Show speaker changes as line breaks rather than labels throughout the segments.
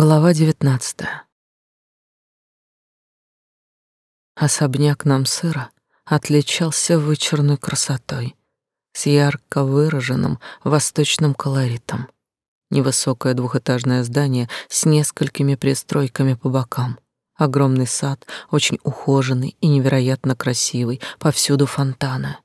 Глава девятнадцатая. Особняк Намсыра отличался вычурной красотой, с ярко выраженным восточным колоритом. Невысокое двухэтажное здание с несколькими пристройками по бокам. Огромный сад, очень ухоженный и невероятно красивый, повсюду фонтаны.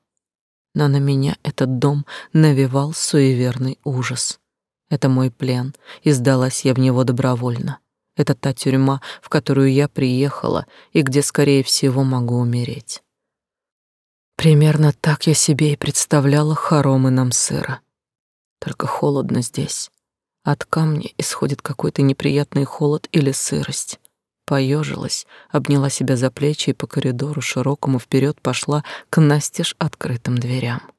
Но на меня этот дом навевал суеверный ужас — это мой плен, и сдалась я в него добровольно. Это та тюрьма, в которую я приехала и где, скорее всего, могу умереть. Примерно так я себе и представляла хоромы нам сыра. Только холодно здесь. От камня исходит какой-то неприятный холод или сырость. Поежилась, обняла себя за плечи и по коридору широкому вперед пошла к настежь открытым дверям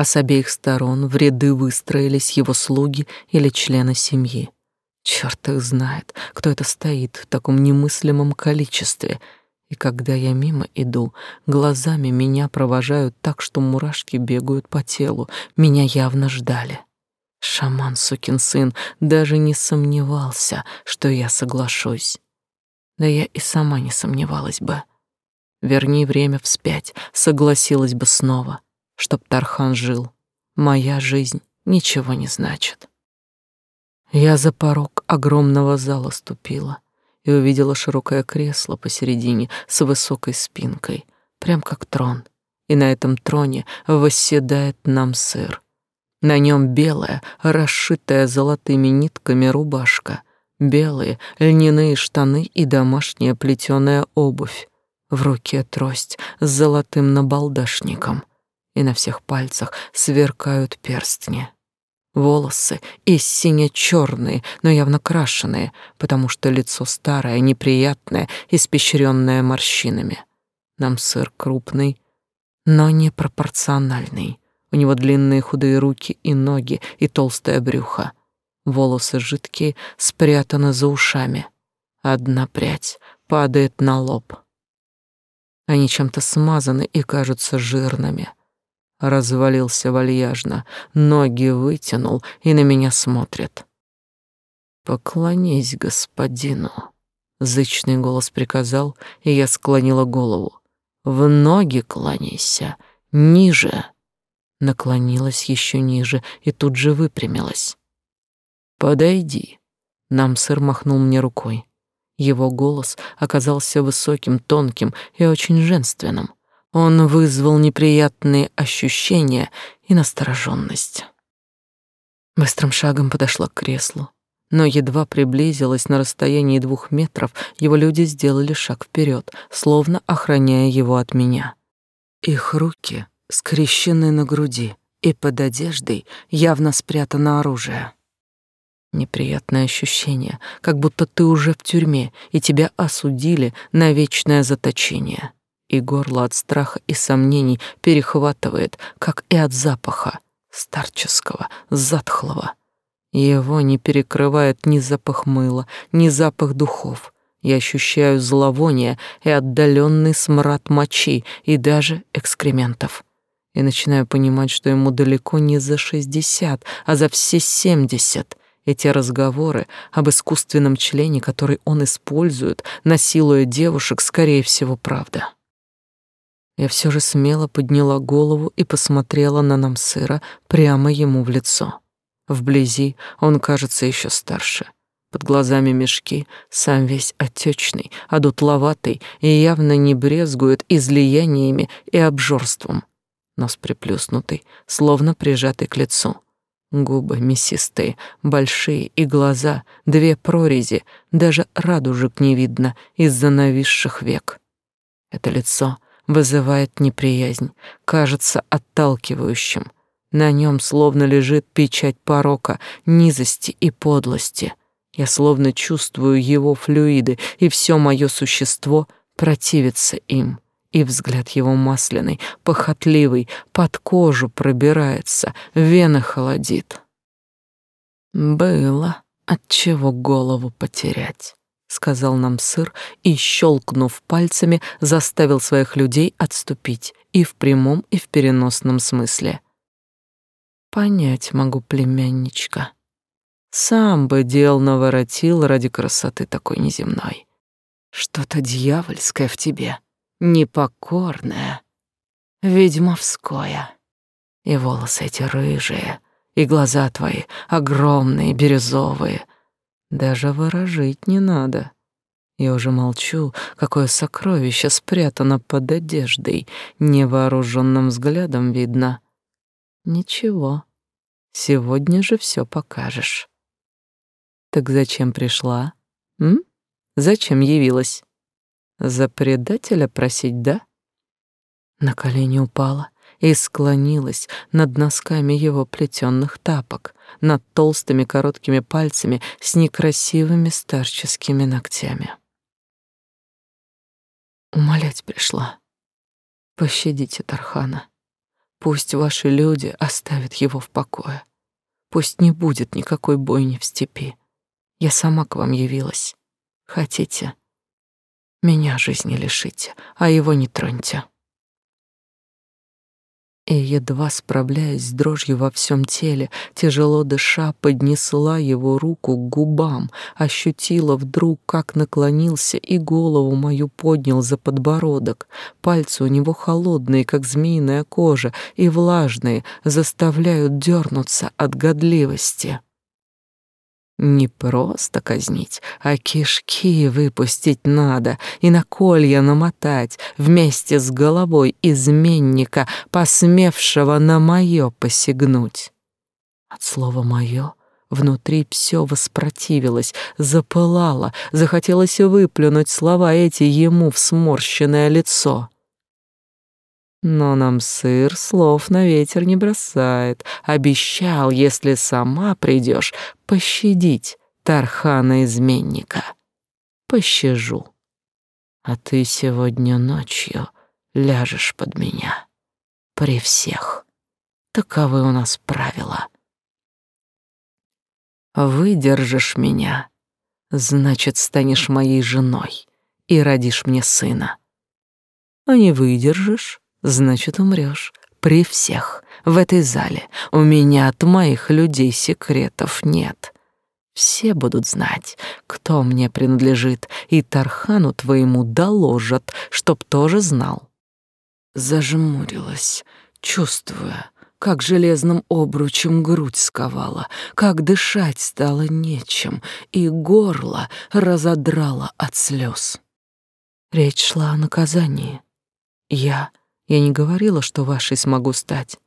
а с обеих сторон в ряды выстроились его слуги или члены семьи. Черт их знает, кто это стоит в таком немыслимом количестве. И когда я мимо иду, глазами меня провожают так, что мурашки бегают по телу. Меня явно ждали. Шаман, сукин сын, даже не сомневался, что я соглашусь. Да я и сама не сомневалась бы. Верни время вспять, согласилась бы снова чтоб Тархан жил. Моя жизнь ничего не значит. Я за порог огромного зала ступила и увидела широкое кресло посередине с высокой спинкой, прям как трон. И на этом троне восседает нам сыр. На нем белая, расшитая золотыми нитками рубашка, белые льняные штаны и домашняя плетеная обувь. В руке трость с золотым набалдашником и на всех пальцах сверкают перстни. Волосы и сине-черные, но явно крашеные, потому что лицо старое, неприятное, испещренное морщинами. Нам сыр крупный, но непропорциональный. У него длинные худые руки и ноги и толстое брюхо. Волосы жидкие, спрятаны за ушами. Одна прядь падает на лоб. Они чем-то смазаны и кажутся жирными развалился вальяжно, ноги вытянул и на меня смотрит. «Поклонись господину», — зычный голос приказал, и я склонила голову. «В ноги кланяйся, ниже». Наклонилась еще ниже и тут же выпрямилась. «Подойди», — нам сыр махнул мне рукой. Его голос оказался высоким, тонким и очень женственным. Он вызвал неприятные ощущения и настороженность. Быстрым шагом подошла к креслу, но едва приблизилась на расстоянии двух метров, его люди сделали шаг вперед, словно охраняя его от меня. Их руки скрещены на груди, и под одеждой явно спрятано оружие. Неприятное ощущение, как будто ты уже в тюрьме, и тебя осудили на вечное заточение и горло от страха и сомнений перехватывает, как и от запаха старческого, затхлого. Его не перекрывает ни запах мыла, ни запах духов. Я ощущаю зловоние и отдаленный смрад мочи и даже экскрементов. И начинаю понимать, что ему далеко не за шестьдесят, а за все семьдесят. Эти разговоры об искусственном члене, который он использует, насилуя девушек, скорее всего, правда. Я все же смело подняла голову и посмотрела на Намсыра прямо ему в лицо. Вблизи он кажется еще старше. Под глазами мешки, сам весь отечный, одутловатый и явно не брезгует излияниями и обжорством. Нос приплюснутый, словно прижатый к лицу. Губы мясистые, большие и глаза, две прорези, даже радужек не видно из-за нависших век. Это лицо — вызывает неприязнь, кажется отталкивающим. На нем словно лежит печать порока, низости и подлости. Я словно чувствую его флюиды, и все мое существо противится им. И взгляд его масляный, похотливый, под кожу пробирается, вены холодит. Было от чего голову потерять сказал нам сыр и, щелкнув пальцами, заставил своих людей отступить и в прямом, и в переносном смысле. Понять могу, племянничка. Сам бы дел наворотил ради красоты такой неземной. Что-то дьявольское в тебе, непокорное, ведьмовское. И волосы эти рыжие, и глаза твои огромные, бирюзовые. Даже выражить не надо. Я уже молчу, какое сокровище спрятано под одеждой, невооруженным взглядом видно. Ничего, сегодня же все покажешь. Так зачем пришла? М? Зачем явилась? За предателя просить, да? На колени упала и склонилась над носками его плетённых тапок, над толстыми короткими пальцами с некрасивыми старческими ногтями. Умолять пришла. Пощадите Тархана. Пусть ваши люди оставят его в покое. Пусть не будет никакой бойни в степи. Я сама к вам явилась. Хотите? Меня жизни лишите, а его не троньте и, едва справляясь с дрожью во всем теле, тяжело дыша, поднесла его руку к губам, ощутила вдруг, как наклонился и голову мою поднял за подбородок. Пальцы у него холодные, как змеиная кожа, и влажные, заставляют дернуться от годливости. Не просто казнить, а кишки выпустить надо и на колья намотать вместе с головой изменника, посмевшего на мое посягнуть. От слова «моё» внутри все воспротивилось, запылало, захотелось выплюнуть слова эти ему в сморщенное лицо. Но нам сыр слов на ветер не бросает. Обещал, если сама придешь, пощадить Тархана-изменника. Пощажу. А ты сегодня ночью ляжешь под меня. При всех. Таковы у нас правила. Выдержишь меня, значит, станешь моей женой и родишь мне сына. А не выдержишь, значит, умрёшь. При всех. В этой зале. У меня от моих людей секретов нет. Все будут знать, кто мне принадлежит, и Тархану твоему доложат, чтоб тоже знал. Зажмурилась, чувствуя, как железным обручем грудь сковала, как дышать стало нечем, и горло разодрало от слез. Речь шла о наказании. Я я не говорила, что вашей смогу стать.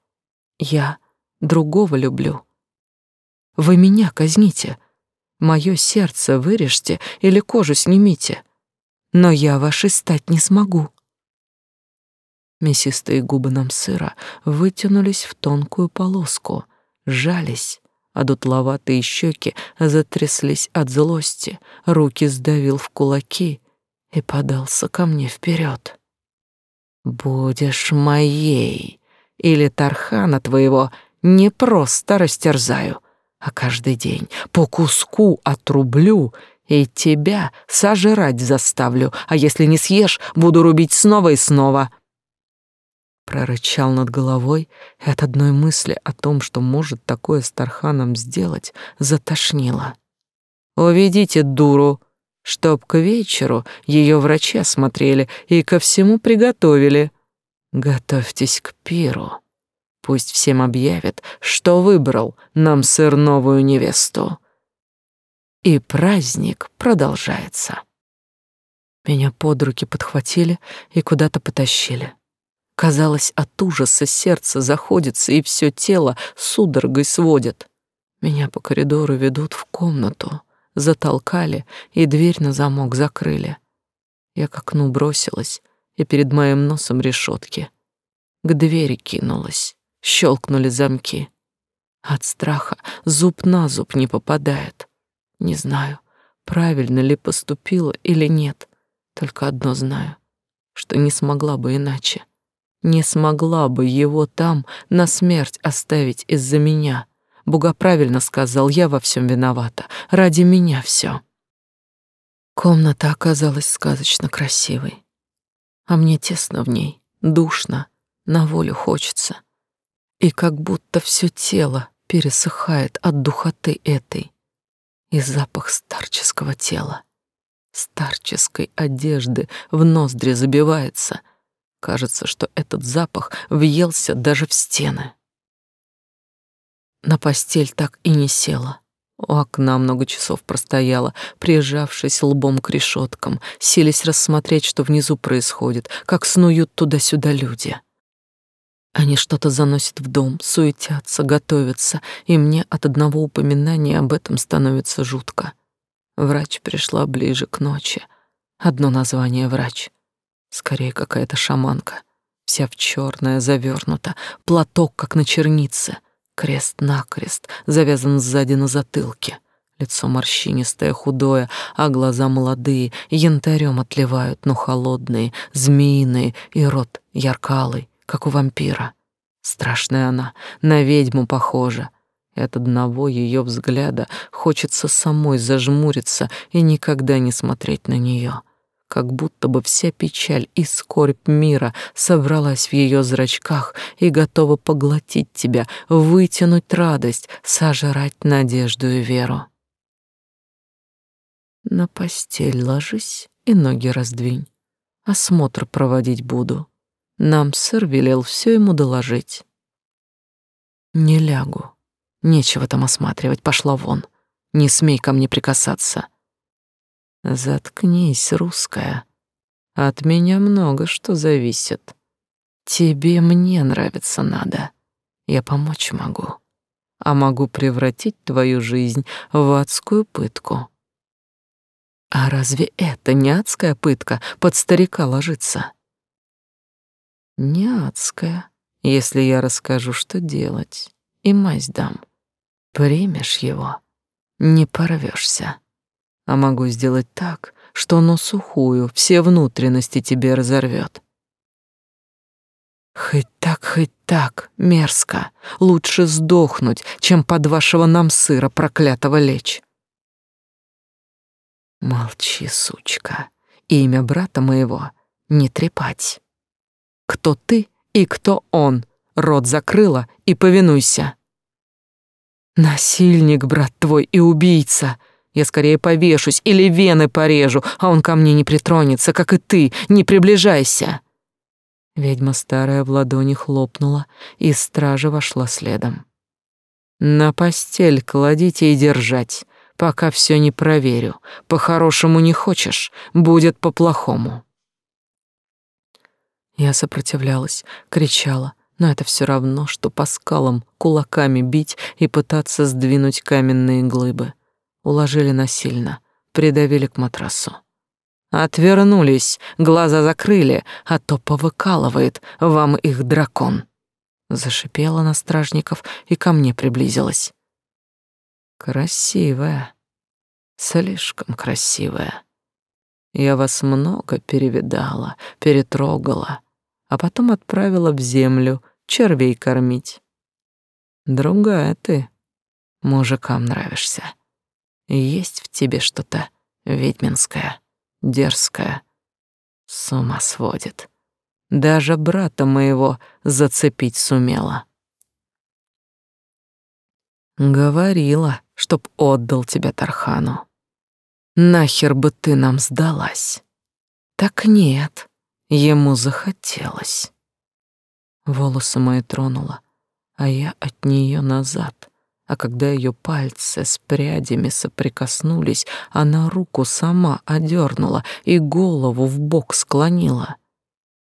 Я другого люблю. Вы меня казните. Мое сердце вырежьте или кожу снимите. Но я вашей стать не смогу. Мясистые губы нам сыра вытянулись в тонкую полоску, сжались, а дутловатые щеки затряслись от злости, руки сдавил в кулаки и подался ко мне вперед. Будешь моей, или Тархана твоего не просто растерзаю, а каждый день по куску отрублю и тебя сожрать заставлю, а если не съешь, буду рубить снова и снова. Прорычал над головой, и от одной мысли о том, что может такое с Тарханом сделать, затошнило. «Уведите дуру!» Чтоб к вечеру ее врачи осмотрели и ко всему приготовили. Готовьтесь к пиру. Пусть всем объявят, что выбрал нам сыр новую невесту. И праздник продолжается. Меня под руки подхватили и куда-то потащили. Казалось, от ужаса сердце заходится и все тело судорогой сводит. Меня по коридору ведут в комнату затолкали и дверь на замок закрыли. Я к окну бросилась, и перед моим носом решетки. К двери кинулась, щелкнули замки. От страха зуб на зуб не попадает. Не знаю, правильно ли поступила или нет. Только одно знаю, что не смогла бы иначе. Не смогла бы его там на смерть оставить из-за меня — Буга правильно сказал, я во всем виновата. Ради меня все. Комната оказалась сказочно красивой. А мне тесно в ней, душно, на волю хочется. И как будто все тело пересыхает от духоты этой. и запах старческого тела, старческой одежды в ноздри забивается. Кажется, что этот запах въелся даже в стены. На постель так и не села. У окна много часов простояла, прижавшись лбом к решеткам, силясь рассмотреть, что внизу происходит, как снуют туда-сюда люди. Они что-то заносят в дом, суетятся, готовятся, и мне от одного упоминания об этом становится жутко. Врач пришла ближе к ночи. Одно название врач. Скорее какая-то шаманка. Вся в черное завернута, платок как на чернице, крест-накрест, завязан сзади на затылке. Лицо морщинистое, худое, а глаза молодые, янтарем отливают, но холодные, змеиные, и рот яркалый, как у вампира. Страшная она, на ведьму похожа. И от одного ее взгляда хочется самой зажмуриться и никогда не смотреть на нее, как будто бы вся печаль и скорбь мира собралась в ее зрачках и готова поглотить тебя, вытянуть радость, сожрать надежду и веру. На постель ложись и ноги раздвинь. Осмотр проводить буду. Нам сэр велел все ему доложить. Не лягу. Нечего там осматривать, пошла вон. Не смей ко мне прикасаться. Заткнись, русская. От меня много что зависит. Тебе мне нравиться надо. Я помочь могу. А могу превратить твою жизнь в адскую пытку. А разве это не адская пытка под старика ложиться? не адская, если я расскажу, что делать, и мазь дам. Примешь его, не порвешься. А могу сделать так, что оно сухую, все внутренности тебе разорвет. Хоть так, хоть так, мерзко. Лучше сдохнуть, чем под вашего нам сыра проклятого лечь. Молчи, сучка. Имя брата моего не трепать кто ты и кто он. Рот закрыла и повинуйся. Насильник, брат твой, и убийца. Я скорее повешусь или вены порежу, а он ко мне не притронется, как и ты. Не приближайся. Ведьма старая в ладони хлопнула, и стража вошла следом. На постель кладите и держать, пока все не проверю. По-хорошему не хочешь, будет по-плохому. Я сопротивлялась, кричала, но это все равно, что по скалам кулаками бить и пытаться сдвинуть каменные глыбы. Уложили насильно, придавили к матрасу. Отвернулись, глаза закрыли, а то повыкалывает вам их дракон. Зашипела на стражников и ко мне приблизилась. Красивая, слишком красивая. Я вас много перевидала, перетрогала, а потом отправила в землю червей кормить. Другая ты, мужикам нравишься. Есть в тебе что-то ведьминское, дерзкое. С ума сводит. Даже брата моего зацепить сумела. Говорила, чтоб отдал тебя Тархану. Нахер бы ты нам сдалась? Так нет, ему захотелось. Волосы мои тронула, а я от нее назад. А когда ее пальцы с прядями соприкоснулись, она руку сама одернула и голову в бок склонила.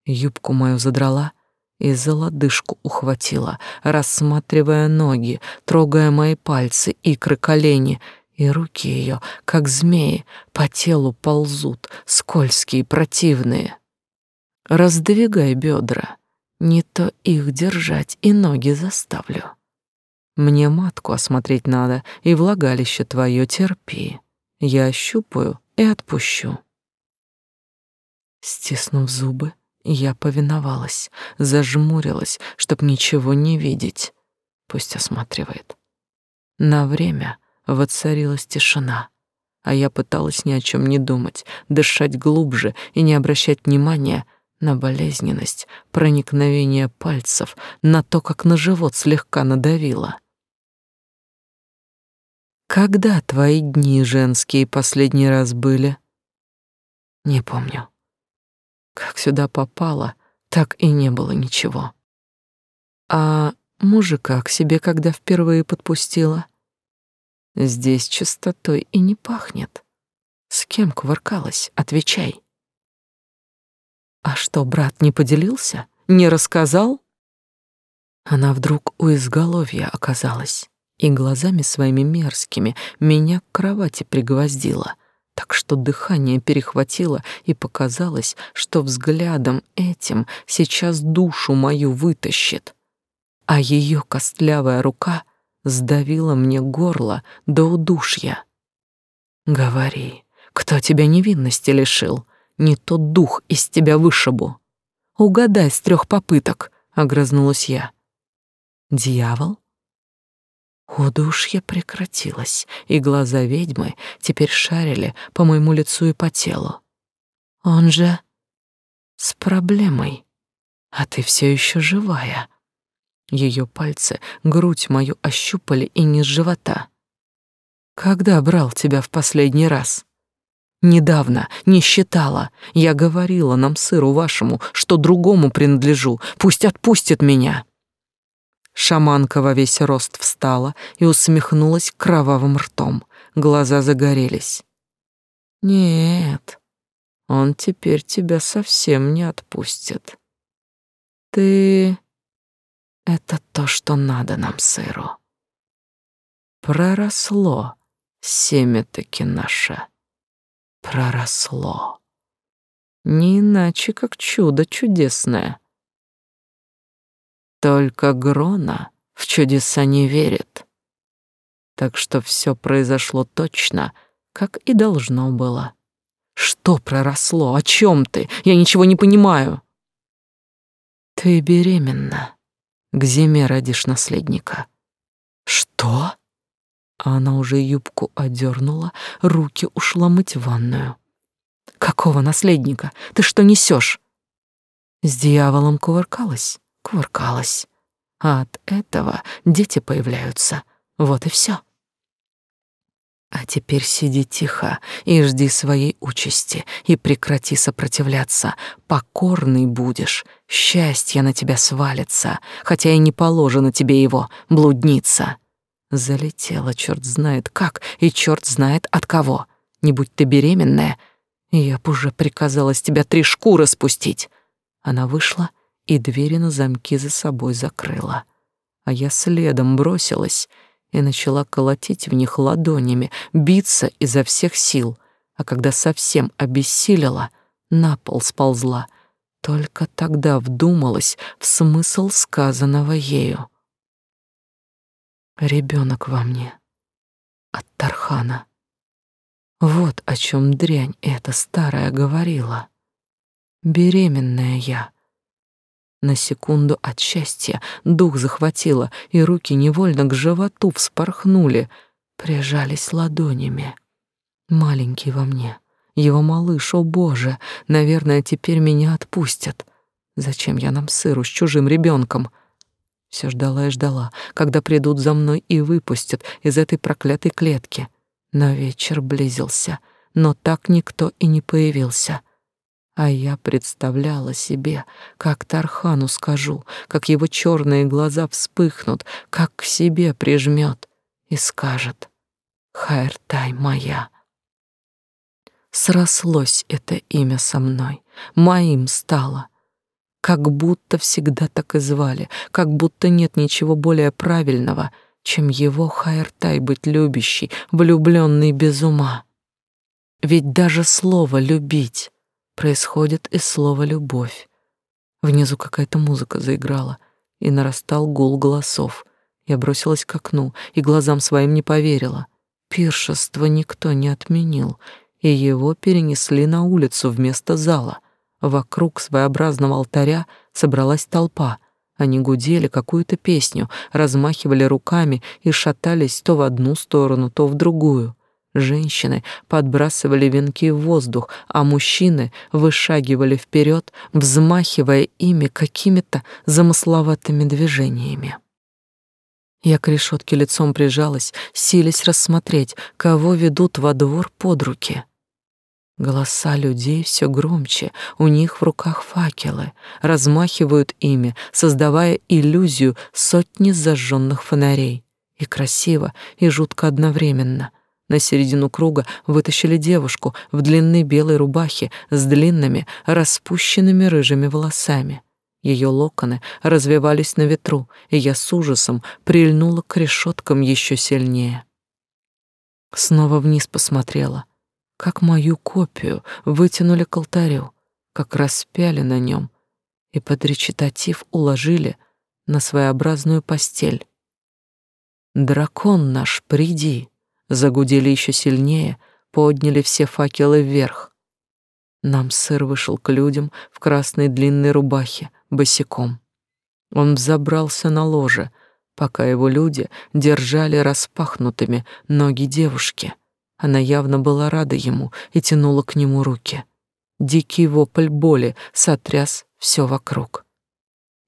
Юбку мою задрала и за лодыжку ухватила, рассматривая ноги, трогая мои пальцы, икры, колени — и руки ее, как змеи, по телу ползут, скользкие, противные. Раздвигай бедра, не то их держать и ноги заставлю. Мне матку осмотреть надо, и влагалище твое терпи. Я ощупаю и отпущу. Стиснув зубы, я повиновалась, зажмурилась, чтоб ничего не видеть. Пусть осматривает. На время Воцарилась тишина, а я пыталась ни о чем не думать, дышать глубже и не обращать внимания на болезненность, проникновение пальцев, на то, как на живот слегка надавило. Когда твои дни женские последний раз были? Не помню. Как сюда попала, так и не было ничего. А мужика к себе когда впервые подпустила? Здесь чистотой и не пахнет. С кем кувыркалась? Отвечай. А что, брат не поделился? Не рассказал? Она вдруг у изголовья оказалась и глазами своими мерзкими меня к кровати пригвоздила, так что дыхание перехватило и показалось, что взглядом этим сейчас душу мою вытащит, а ее костлявая рука сдавила мне горло до удушья. «Говори, кто тебя невинности лишил? Не тот дух из тебя вышибу. Угадай с трех попыток», — огрызнулась я. «Дьявол?» Удушье прекратилось, и глаза ведьмы теперь шарили по моему лицу и по телу. Он же с проблемой, а ты все еще живая. Ее пальцы грудь мою ощупали и низ живота. Когда брал тебя в последний раз? Недавно, не считала. Я говорила нам сыру вашему, что другому принадлежу. Пусть отпустит меня. Шаманка во весь рост встала и усмехнулась кровавым ртом. Глаза загорелись. Нет, он теперь тебя совсем не отпустит. Ты... Это то, что надо нам, сыру. Проросло семя-таки наше. Проросло. Не иначе, как чудо чудесное. Только Грона в чудеса не верит. Так что все произошло точно, как и должно было. Что проросло? О чем ты? Я ничего не понимаю. Ты беременна. К зиме родишь наследника. Что? Она уже юбку одернула, руки ушла мыть ванную. Какого наследника? Ты что несешь? С дьяволом кувыркалась? Кувыркалась. А от этого дети появляются. Вот и все. А теперь сиди тихо и жди своей участи, и прекрати сопротивляться. Покорный будешь, счастье на тебя свалится, хотя и не положено тебе его, блудница. Залетела черт знает как, и черт знает от кого. Не будь ты беременная, я б уже приказала с тебя три шкуры спустить. Она вышла и двери на замки за собой закрыла. А я следом бросилась и начала колотить в них ладонями, биться изо всех сил, а когда совсем обессилила, на пол сползла. Только тогда вдумалась в смысл сказанного ею. Ребенок во мне. От Тархана. Вот о чем дрянь эта старая говорила. Беременная я на секунду от счастья дух захватило, и руки невольно к животу вспорхнули, прижались ладонями. Маленький во мне, его малыш, о боже, наверное, теперь меня отпустят. Зачем я нам сыру с чужим ребенком? Все ждала и ждала, когда придут за мной и выпустят из этой проклятой клетки. Но вечер близился, но так никто и не появился. А я представляла себе, как Тархану скажу, как его черные глаза вспыхнут, как к себе прижмет и скажет «Хайртай моя». Срослось это имя со мной, моим стало, как будто всегда так и звали, как будто нет ничего более правильного, чем его Хайртай быть любящий, влюбленный без ума. Ведь даже слово «любить» происходит из слова «любовь». Внизу какая-то музыка заиграла, и нарастал гул голосов. Я бросилась к окну и глазам своим не поверила. Пиршество никто не отменил, и его перенесли на улицу вместо зала. Вокруг своеобразного алтаря собралась толпа. Они гудели какую-то песню, размахивали руками и шатались то в одну сторону, то в другую. Женщины подбрасывали венки в воздух, а мужчины вышагивали вперед, взмахивая ими какими-то замысловатыми движениями. Я к решетке лицом прижалась, силясь рассмотреть, кого ведут во двор под руки. Голоса людей все громче, у них в руках факелы, размахивают ими, создавая иллюзию сотни зажженных фонарей. И красиво, и жутко одновременно. На середину круга вытащили девушку в длинной белой рубахе с длинными, распущенными рыжими волосами. Ее локоны развивались на ветру, и я с ужасом прильнула к решеткам еще сильнее. Снова вниз посмотрела, как мою копию вытянули к алтарю, как распяли на нем и под речитатив уложили на своеобразную постель. «Дракон наш, приди!» Загудели еще сильнее, подняли все факелы вверх. Нам сыр вышел к людям в красной длинной рубахе, босиком. Он взобрался на ложе, пока его люди держали распахнутыми ноги девушки. Она явно была рада ему и тянула к нему руки. Дикий вопль боли сотряс все вокруг.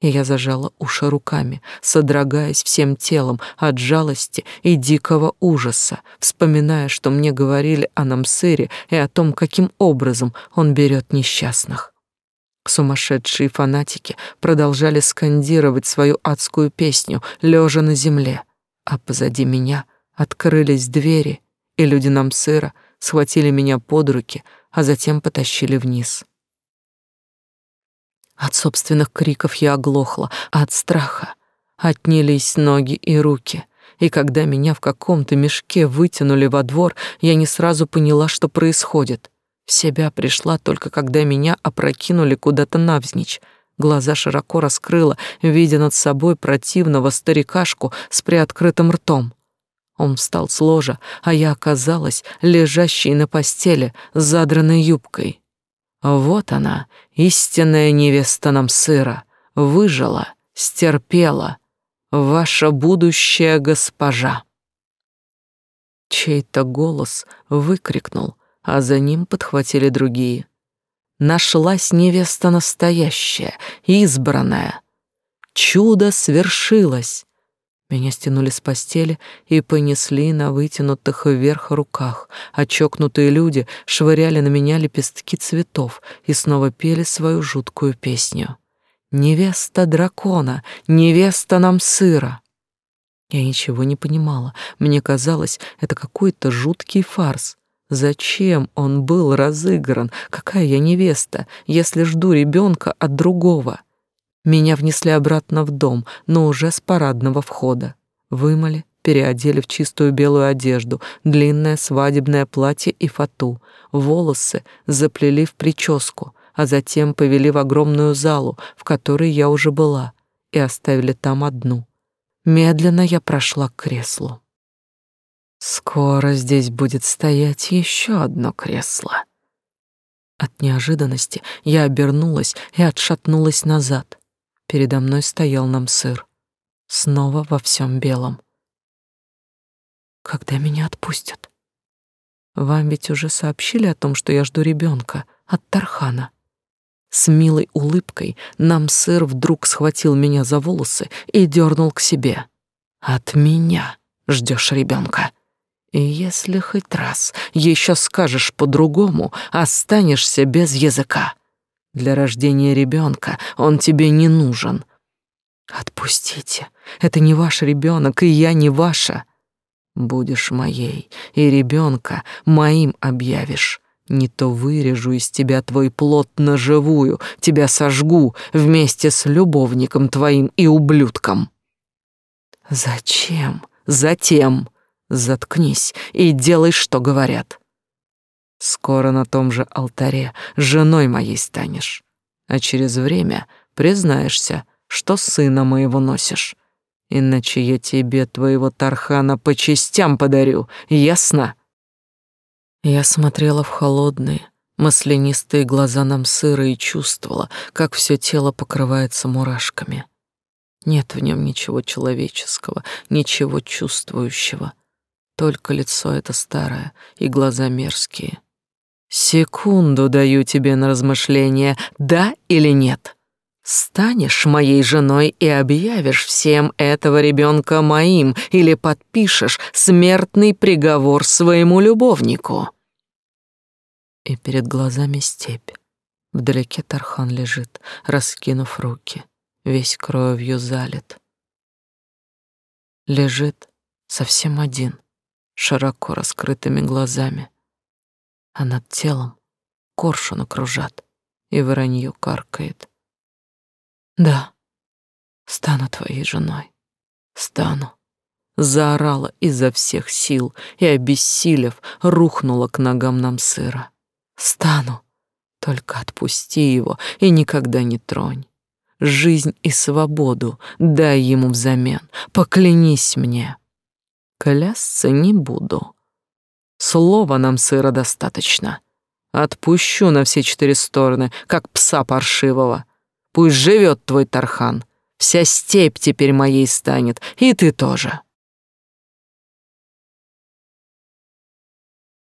И я зажала уши руками, содрогаясь всем телом от жалости и дикого ужаса, вспоминая, что мне говорили о Намсыре и о том, каким образом он берет несчастных. Сумасшедшие фанатики продолжали скандировать свою адскую песню, лежа на земле, а позади меня открылись двери, и люди Намсыра схватили меня под руки, а затем потащили вниз. От собственных криков я оглохла, от страха отнялись ноги и руки. И когда меня в каком-то мешке вытянули во двор, я не сразу поняла, что происходит. В себя пришла только когда меня опрокинули куда-то навзничь. Глаза широко раскрыла, видя над собой противного старикашку с приоткрытым ртом. Он встал с ложа, а я оказалась лежащей на постели с задранной юбкой. Вот она, истинная невеста нам сыра, выжила, стерпела, ваша будущая госпожа. Чей-то голос выкрикнул, а за ним подхватили другие. Нашлась невеста настоящая, избранная. Чудо свершилось. Меня стянули с постели и понесли на вытянутых вверх руках, а чокнутые люди швыряли на меня лепестки цветов и снова пели свою жуткую песню. «Невеста дракона, невеста нам сыра!» Я ничего не понимала. Мне казалось, это какой-то жуткий фарс. Зачем он был разыгран? Какая я невеста, если жду ребенка от другого? Меня внесли обратно в дом, но уже с парадного входа. Вымыли, переодели в чистую белую одежду, длинное свадебное платье и фату. Волосы заплели в прическу, а затем повели в огромную залу, в которой я уже была, и оставили там одну. Медленно я прошла к креслу. Скоро здесь будет стоять еще одно кресло. От неожиданности я обернулась и отшатнулась назад. Передо мной стоял нам сыр. Снова во всем белом. Когда меня отпустят? Вам ведь уже сообщили о том, что я жду ребенка от Тархана. С милой улыбкой нам сыр вдруг схватил меня за волосы и дернул к себе. От меня ждешь ребенка. И если хоть раз еще скажешь по-другому, останешься без языка. Для рождения ребенка он тебе не нужен. Отпустите. Это не ваш ребенок, и я не ваша. Будешь моей, и ребенка моим объявишь. Не то вырежу из тебя твой плод на живую, тебя сожгу вместе с любовником твоим и ублюдком. Зачем? Затем. Заткнись и делай, что говорят. Скоро на том же алтаре женой моей станешь, а через время признаешься, что сына моего носишь. Иначе я тебе твоего Тархана по частям подарю, ясно?» Я смотрела в холодные, маслянистые глаза нам сыра и чувствовала, как все тело покрывается мурашками. Нет в нем ничего человеческого, ничего чувствующего. Только лицо это старое и глаза мерзкие. Секунду даю тебе на размышление, да или нет. Станешь моей женой и объявишь всем этого ребенка моим или подпишешь смертный приговор своему любовнику. И перед глазами степь. Вдалеке Тархан лежит, раскинув руки, весь кровью залит. Лежит совсем один, широко раскрытыми глазами, а над телом коршун окружат и воронье каркает. Да, стану твоей женой, стану. Заорала изо всех сил и, обессилев, рухнула к ногам нам сыра. Стану, только отпусти его и никогда не тронь. Жизнь и свободу дай ему взамен, поклянись мне. Клясться не буду. Слова нам сыра достаточно. Отпущу на все четыре стороны, как пса паршивого. Пусть живет твой Тархан. Вся степь теперь моей станет, и ты тоже.